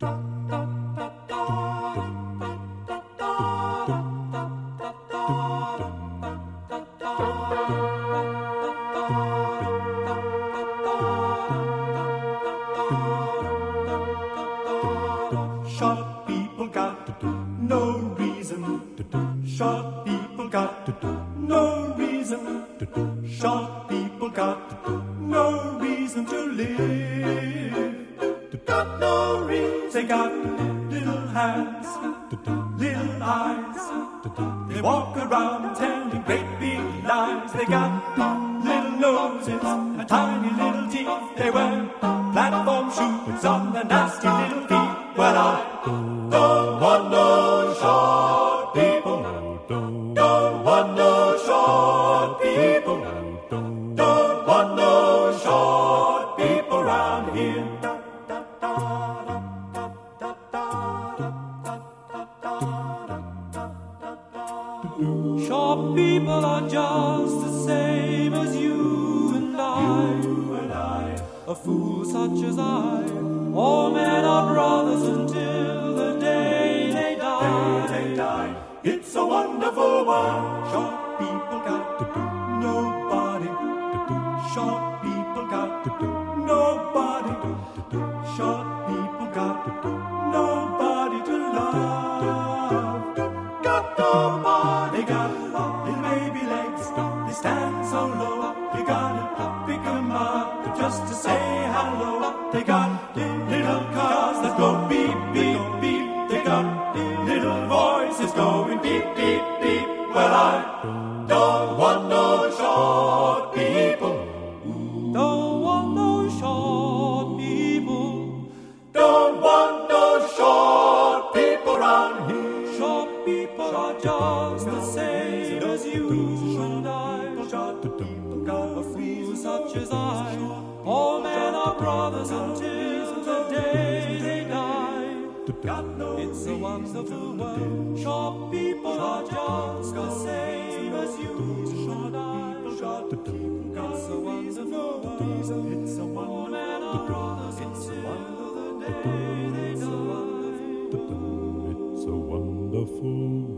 Short people got no reason. Short people got no reason. Short people got no reason to live. Got little hands, little eyes. They walk around telling great big lies. They got little noses and tiny little teeth. They wear platform shoes on their nasty little feet. Well, I don't Short people are just the same as you and I. A fool such as I. All men are brothers until the day they die. They die. It's a wonderful world. Short so low. You gotta pick 'em up just to say hello. They got little cars that go beep beep beep. They got little voices going beep beep beep. Well, I don't want people are just the same as you and I. A fool such as I. All men are brothers until the day they die. It's a wonderful world. Short people are just the same as you and I. It's a wonderful world. All men are brothers until the day they die. wonderful.